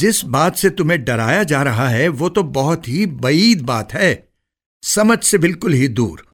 जिस बात से तुम्हें डराया जा रहा है, वो तो बहुत ही बईद बात है। समझ से बिल्कुल ही दूर।